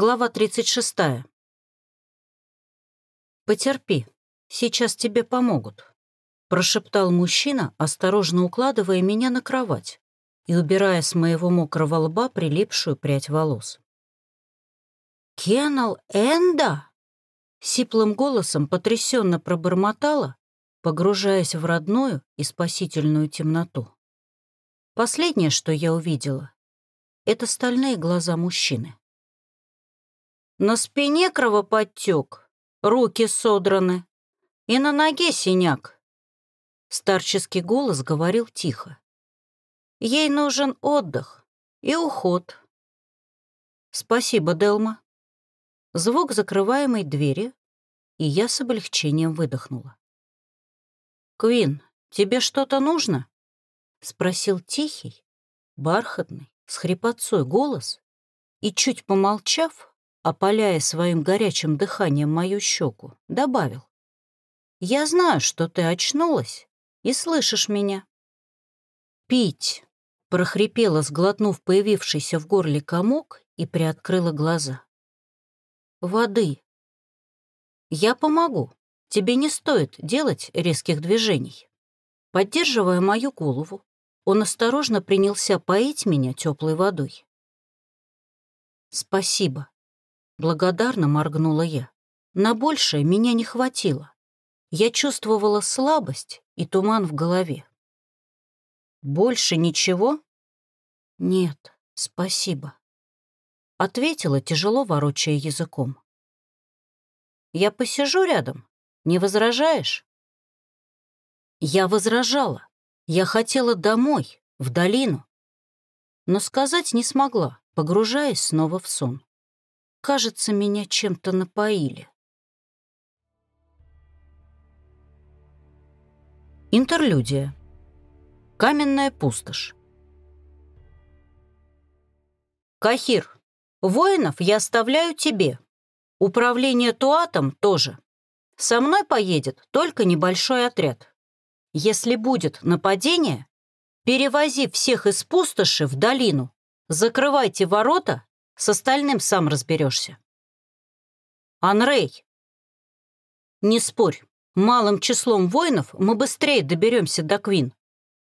Глава 36. «Потерпи, сейчас тебе помогут», — прошептал мужчина, осторожно укладывая меня на кровать и убирая с моего мокрого лба прилипшую прядь волос. «Кеннел Энда?» — сиплым голосом потрясенно пробормотала, погружаясь в родную и спасительную темноту. Последнее, что я увидела, — это стальные глаза мужчины. На спине кровоподтек, руки содраны, и на ноге синяк. Старческий голос говорил тихо. Ей нужен отдых и уход. Спасибо, Делма. Звук закрываемой двери, и я с облегчением выдохнула. «Квин, тебе что-то нужно?» — спросил тихий, бархатный, с хрипотцой голос, и, чуть помолчав, опаляя своим горячим дыханием мою щеку, добавил. «Я знаю, что ты очнулась и слышишь меня». «Пить!» — прохрипела, сглотнув появившийся в горле комок и приоткрыла глаза. «Воды!» «Я помогу. Тебе не стоит делать резких движений». Поддерживая мою голову, он осторожно принялся поить меня теплой водой. «Спасибо», Благодарно моргнула я. На большее меня не хватило. Я чувствовала слабость и туман в голове. «Больше ничего?» «Нет, спасибо», — ответила, тяжело ворочая языком. «Я посижу рядом, не возражаешь?» Я возражала. Я хотела домой, в долину. Но сказать не смогла, погружаясь снова в сон. Кажется, меня чем-то напоили. Интерлюдия. Каменная пустошь. Кахир, воинов я оставляю тебе. Управление Туатом тоже. Со мной поедет только небольшой отряд. Если будет нападение, перевози всех из пустоши в долину, закрывайте ворота с остальным сам разберешься. Анрей. Не спорь, малым числом воинов мы быстрее доберемся до Квин.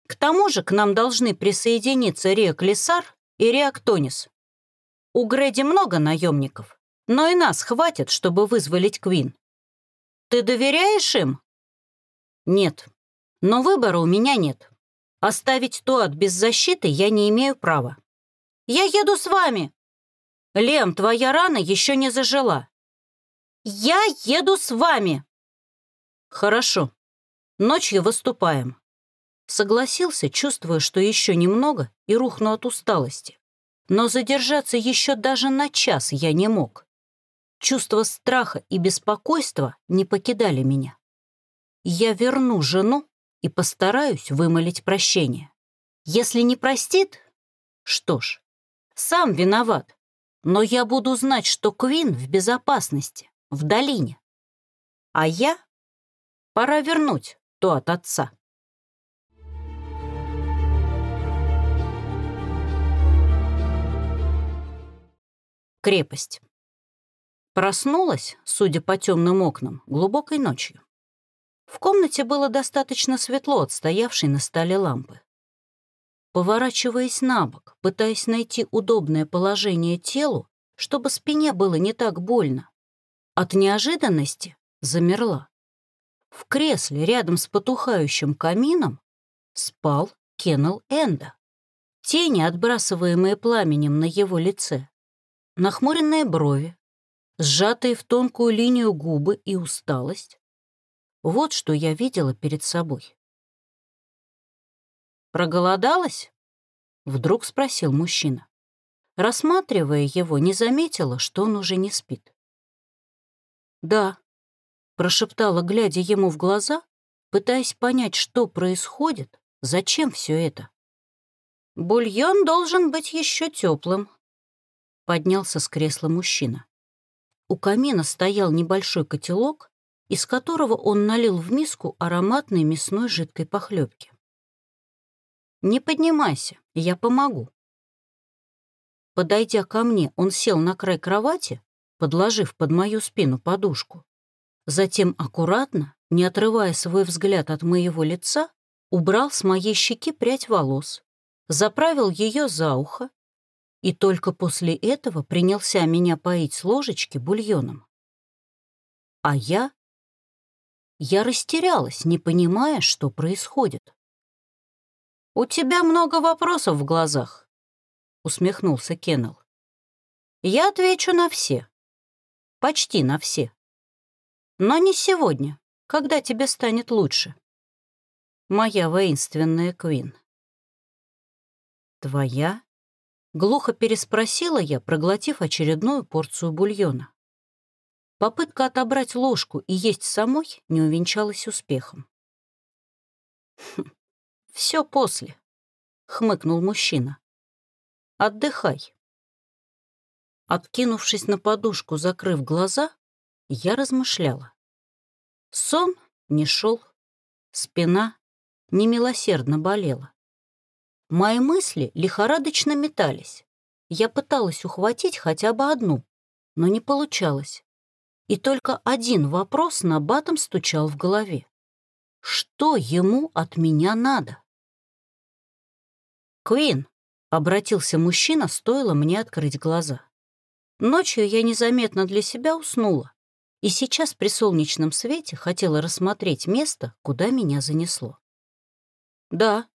К тому же к нам должны присоединиться Реак Лисар и Реак Тонис. У Грэди много наемников, но и нас хватит, чтобы вызволить Квин. Ты доверяешь им? Нет, но выбора у меня нет. Оставить Туат без защиты я не имею права. Я еду с вами, Лем, твоя рана еще не зажила. Я еду с вами. Хорошо. Ночью выступаем. Согласился, чувствуя, что еще немного, и рухну от усталости. Но задержаться еще даже на час я не мог. Чувство страха и беспокойства не покидали меня. Я верну жену и постараюсь вымолить прощение. Если не простит, что ж, сам виноват но я буду знать, что Квин в безопасности, в долине. А я? Пора вернуть то от отца. Крепость. Проснулась, судя по темным окнам, глубокой ночью. В комнате было достаточно светло от стоявшей на столе лампы. Поворачиваясь на бок, пытаясь найти удобное положение телу, чтобы спине было не так больно. От неожиданности замерла. В кресле рядом с потухающим камином спал Кеннел Энда. Тени, отбрасываемые пламенем на его лице, нахмуренные брови, сжатые в тонкую линию губы и усталость. Вот что я видела перед собой. «Проголодалась?» — вдруг спросил мужчина. Рассматривая его, не заметила, что он уже не спит. «Да», — прошептала, глядя ему в глаза, пытаясь понять, что происходит, зачем все это. «Бульон должен быть еще теплым», — поднялся с кресла мужчина. У камина стоял небольшой котелок, из которого он налил в миску ароматной мясной жидкой похлебки. Не поднимайся, я помогу. подойдя ко мне, он сел на край кровати, подложив под мою спину подушку. Затем аккуратно, не отрывая свой взгляд от моего лица, убрал с моей щеки прядь волос, заправил ее за ухо и только после этого принялся меня поить с ложечки бульоном. А я... Я растерялась, не понимая, что происходит. «У тебя много вопросов в глазах», — усмехнулся Кеннел. «Я отвечу на все. Почти на все. Но не сегодня, когда тебе станет лучше. Моя воинственная Квин». «Твоя?» — глухо переспросила я, проглотив очередную порцию бульона. Попытка отобрать ложку и есть самой не увенчалась успехом. «Хм, «Все после», — хмыкнул мужчина. «Отдыхай». Откинувшись на подушку, закрыв глаза, я размышляла. Сон не шел, спина немилосердно болела. Мои мысли лихорадочно метались. Я пыталась ухватить хотя бы одну, но не получалось. И только один вопрос на батом стучал в голове. Что ему от меня надо? «Куин», — обратился мужчина, стоило мне открыть глаза. Ночью я незаметно для себя уснула, и сейчас при солнечном свете хотела рассмотреть место, куда меня занесло. «Да.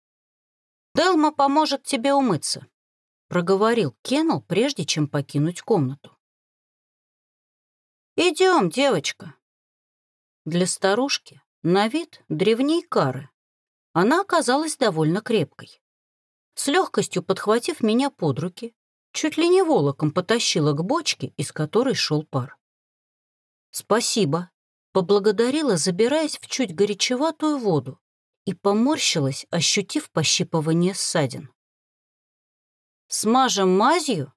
Делма поможет тебе умыться», — проговорил Кеннел, прежде чем покинуть комнату. «Идем, девочка». Для старушки на вид древней кары. Она оказалась довольно крепкой. С легкостью подхватив меня под руки, чуть ли не волоком потащила к бочке, из которой шел пар. «Спасибо», — поблагодарила, забираясь в чуть горячеватую воду, и поморщилась, ощутив пощипывание ссадин. «Смажем мазью,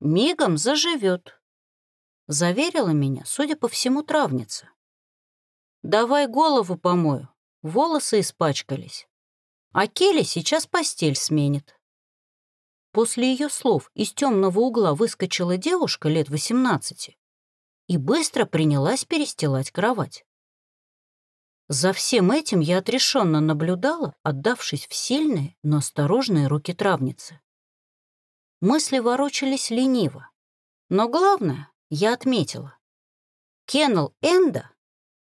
мигом заживет», — заверила меня, судя по всему, травница. «Давай голову помою, волосы испачкались. А Келли сейчас постель сменит». После ее слов из темного угла выскочила девушка лет 18 и быстро принялась перестилать кровать. За всем этим я отрешенно наблюдала, отдавшись в сильные, но осторожные руки травницы. Мысли ворочались лениво, но главное я отметила. Кеннел Энда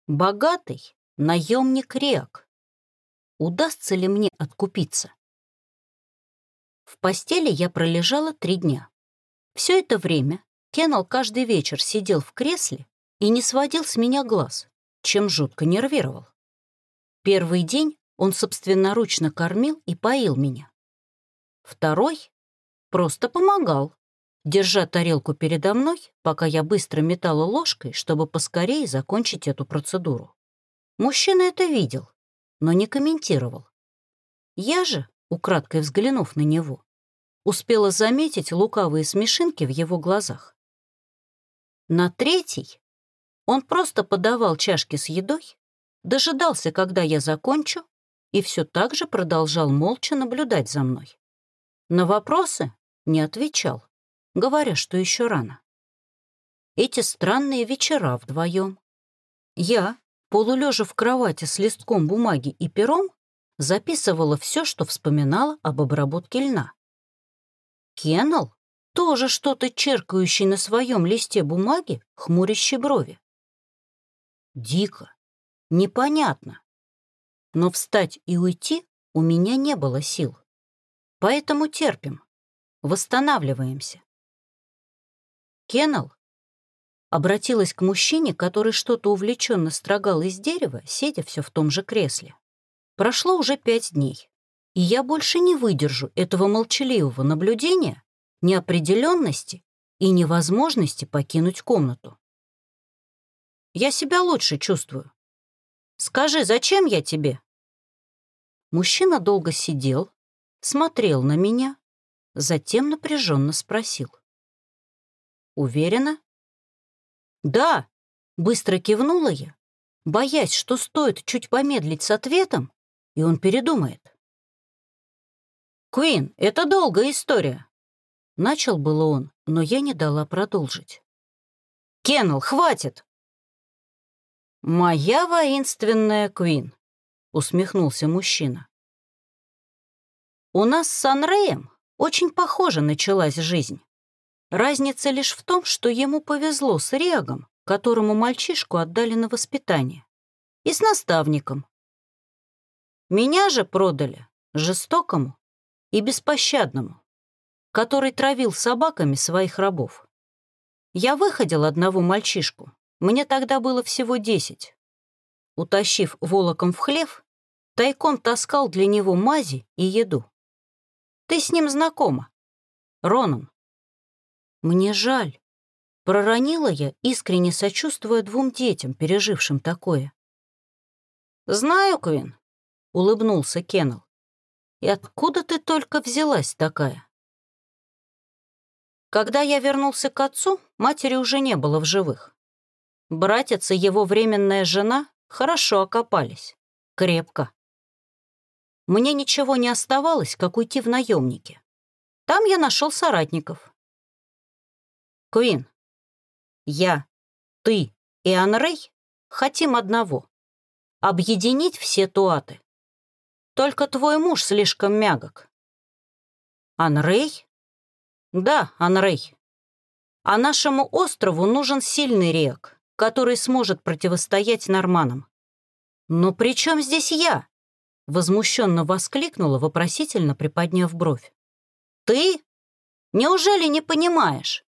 Богатый наемник Реак. Удастся ли мне откупиться? В постели я пролежала три дня. Все это время Кеннел каждый вечер сидел в кресле и не сводил с меня глаз, чем жутко нервировал. Первый день он собственноручно кормил и поил меня. Второй просто помогал, держа тарелку передо мной, пока я быстро метала ложкой, чтобы поскорее закончить эту процедуру. Мужчина это видел, но не комментировал. Я же, украдкой взглянув на него, успела заметить лукавые смешинки в его глазах. На третий он просто подавал чашки с едой, дожидался, когда я закончу, и все так же продолжал молча наблюдать за мной. На вопросы не отвечал говоря, что еще рано. Эти странные вечера вдвоем. Я, полулежа в кровати с листком бумаги и пером, записывала все, что вспоминала об обработке льна. Кеннел, тоже что-то черкающий на своем листе бумаги, хмурящий брови. Дико, непонятно. Но встать и уйти у меня не было сил. Поэтому терпим, восстанавливаемся. Кеннел обратилась к мужчине, который что-то увлеченно строгал из дерева, сидя все в том же кресле. Прошло уже пять дней, и я больше не выдержу этого молчаливого наблюдения, неопределенности и невозможности покинуть комнату. Я себя лучше чувствую. Скажи, зачем я тебе? Мужчина долго сидел, смотрел на меня, затем напряженно спросил. Уверена? Да, быстро кивнула я, боясь, что стоит чуть помедлить с ответом, и он передумает. Куин, это долгая история. Начал было он, но я не дала продолжить. «Кеннел, хватит!» «Моя воинственная Квин», — усмехнулся мужчина. «У нас с Санреем очень похоже началась жизнь. Разница лишь в том, что ему повезло с Регом, которому мальчишку отдали на воспитание, и с наставником. Меня же продали жестокому и беспощадному, который травил собаками своих рабов. Я выходил одного мальчишку, мне тогда было всего десять. Утащив волоком в хлев, тайком таскал для него мази и еду. Ты с ним знакома, Ронан. Мне жаль. Проронила я, искренне сочувствуя двум детям, пережившим такое. «Знаю, Квин», — улыбнулся Кеннел. «И откуда ты только взялась такая?» Когда я вернулся к отцу, матери уже не было в живых. Братец и его временная жена хорошо окопались. Крепко. Мне ничего не оставалось, как уйти в наемники. Там я нашел соратников. Куин, я, ты и Анрей хотим одного — объединить все туаты. Только твой муж слишком мягок. Анрей? Да, Анрей. А нашему острову нужен сильный рек, который сможет противостоять норманам. «Но при чем здесь я?» — возмущенно воскликнула, вопросительно приподняв бровь. «Ты? Неужели не понимаешь?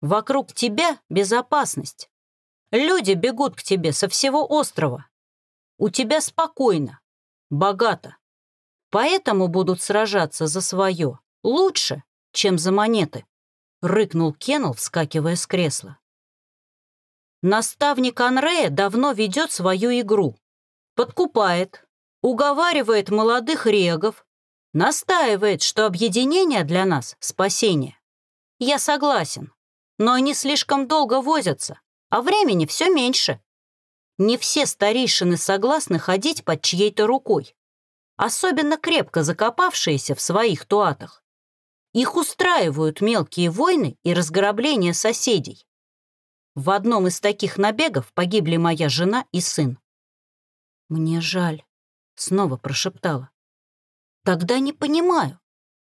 Вокруг тебя безопасность. Люди бегут к тебе со всего острова. У тебя спокойно, богато. Поэтому будут сражаться за свое лучше, чем за монеты», — рыкнул Кеннел, вскакивая с кресла. «Наставник Анрея давно ведет свою игру. Подкупает, уговаривает молодых регов, настаивает, что объединение для нас — спасение. Я согласен, но они слишком долго возятся, а времени все меньше. Не все старейшины согласны ходить под чьей-то рукой, особенно крепко закопавшиеся в своих туатах. Их устраивают мелкие войны и разграбления соседей. В одном из таких набегов погибли моя жена и сын. «Мне жаль», — снова прошептала. «Тогда не понимаю.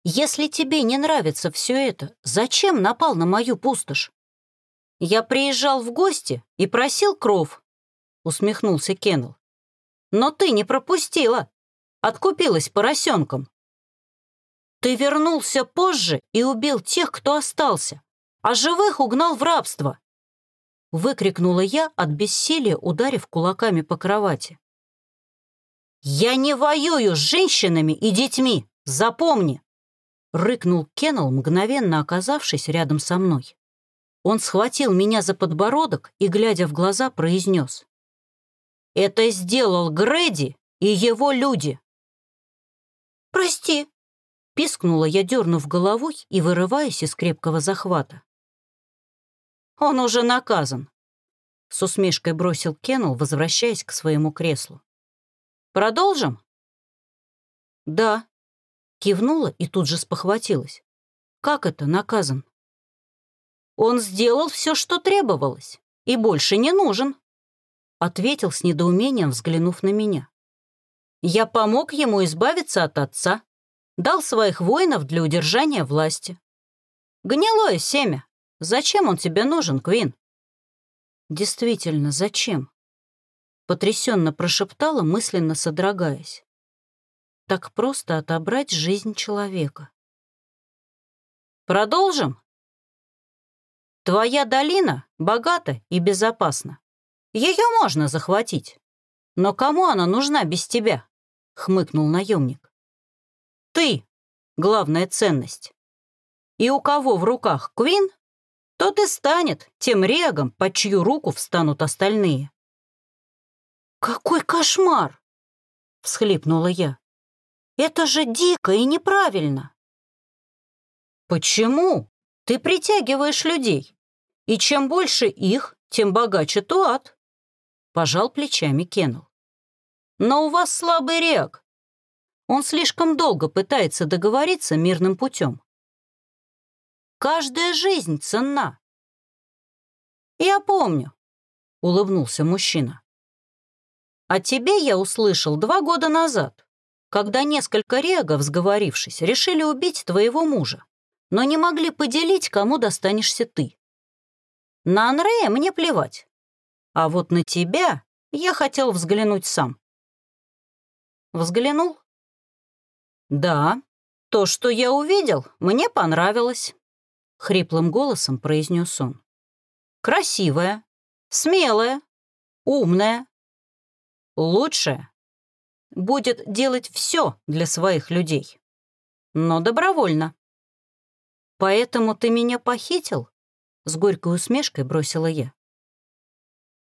Если тебе не нравится все это, зачем напал на мою пустошь?» «Я приезжал в гости и просил кров», — усмехнулся Кеннел. «Но ты не пропустила. Откупилась поросенком. Ты вернулся позже и убил тех, кто остался, а живых угнал в рабство!» Выкрикнула я от бессилия, ударив кулаками по кровати. «Я не воюю с женщинами и детьми, запомни!» Рыкнул Кеннел, мгновенно оказавшись рядом со мной. Он схватил меня за подбородок и, глядя в глаза, произнес. «Это сделал Грэди и его люди!» «Прости!» Пискнула я, дернув головой и вырываясь из крепкого захвата. «Он уже наказан», — с усмешкой бросил Кеннел, возвращаясь к своему креслу. «Продолжим?» «Да», — кивнула и тут же спохватилась. «Как это наказан?» «Он сделал все, что требовалось, и больше не нужен», — ответил с недоумением, взглянув на меня. «Я помог ему избавиться от отца, дал своих воинов для удержания власти. Гнилое семя. Зачем он тебе нужен, Квин? Действительно, зачем? Потрясенно прошептала, мысленно содрогаясь. Так просто отобрать жизнь человека. Продолжим? Твоя долина богата и безопасна. Ее можно захватить. Но кому она нужна без тебя? Хмыкнул наемник. Ты — главная ценность. И у кого в руках Квин, тот и станет тем регом, под чью руку встанут остальные. «Какой кошмар!» — всхлипнула я. «Это же дико и неправильно!» «Почему? Ты притягиваешь людей, и чем больше их, тем богаче Туат», — пожал плечами Кеннел. «Но у вас слабый рег, он слишком долго пытается договориться мирным путем. каждая жизнь ценна. «Я помню», — улыбнулся мужчина. «О тебе я услышал два года назад, когда несколько регов, сговорившись, решили убить твоего мужа, но не могли поделить, кому достанешься ты. На Анрея мне плевать, а вот на тебя я хотел взглянуть сам». «Взглянул?» «Да, то, что я увидел, мне понравилось», — хриплым голосом произнес он. «Красивая, смелая, умная, лучшая. Будет делать все для своих людей, но добровольно». «Поэтому ты меня похитил?» — с горькой усмешкой бросила я.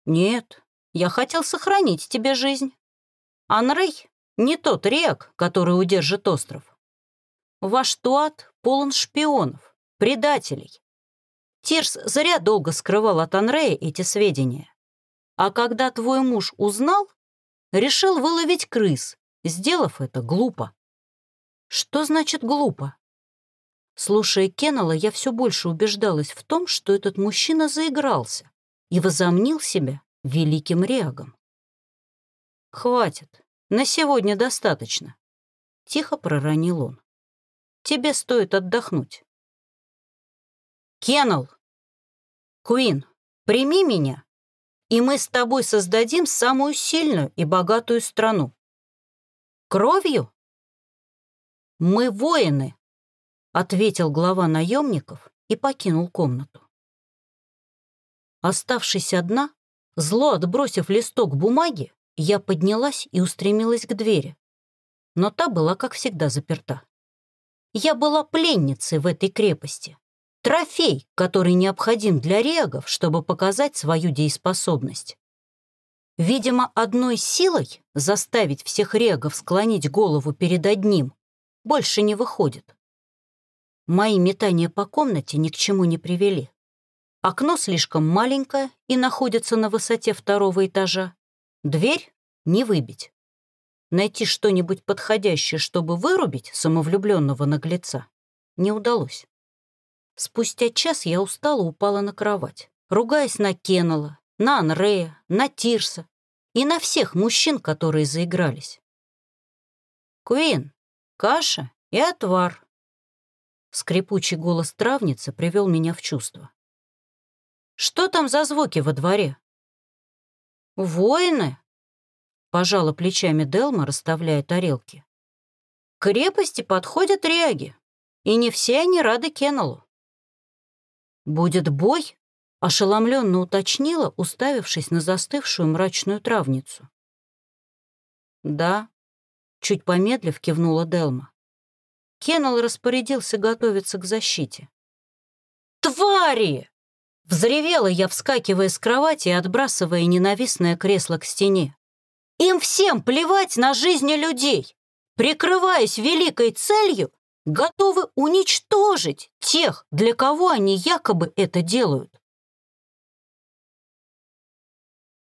«Нет, я хотел сохранить тебе жизнь. Анрей не тот рек, который удержит остров. Ваш Туат полон шпионов, предателей. Тирс зря долго скрывал от Анрея эти сведения. А когда твой муж узнал, решил выловить крыс, сделав это глупо. Что значит глупо? Слушая Кеннела, я все больше убеждалась в том, что этот мужчина заигрался и возомнил себя великим реагом. «Хватит, на сегодня достаточно», — тихо проронил он. «Тебе стоит отдохнуть». «Кеннел! Куин, прими меня, и мы с тобой создадим самую сильную и богатую страну. Кровью?» «Мы воины», — ответил глава наемников и покинул комнату. Оставшись одна, зло отбросив листок бумаги, я поднялась и устремилась к двери. Но та была, как всегда, заперта. Я была пленницей в этой крепости. Трофей, который необходим для регов, чтобы показать свою дееспособность. Видимо, одной силой заставить всех регов склонить голову перед одним больше не выходит. Мои метания по комнате ни к чему не привели. Окно слишком маленькое и находится на высоте второго этажа. Дверь не выбить. Найти что-нибудь подходящее, чтобы вырубить самовлюбленного наглеца, не удалось. Спустя час я устало упала на кровать, ругаясь на Кеннела, на Анрея, на Тирса и на всех мужчин, которые заигрались. «Куин, каша и отвар». Скрипучий голос травницы привел меня в чувство. «Что там за звуки во дворе?» «Воины?» — пожала плечами Делма, расставляя тарелки. «К крепости подходят ряги, и не все они рады Кеннеллу». «Будет бой?» — ошеломленно уточнила, уставившись на застывшую мрачную травницу. «Да», — чуть помедлив кивнула Делма. Кеннел распорядился готовиться к защите. «Твари!» Взревела я, вскакивая с кровати и отбрасывая ненавистное кресло к стене. Им всем плевать на жизни людей. Прикрываясь великой целью, готовы уничтожить тех, для кого они якобы это делают.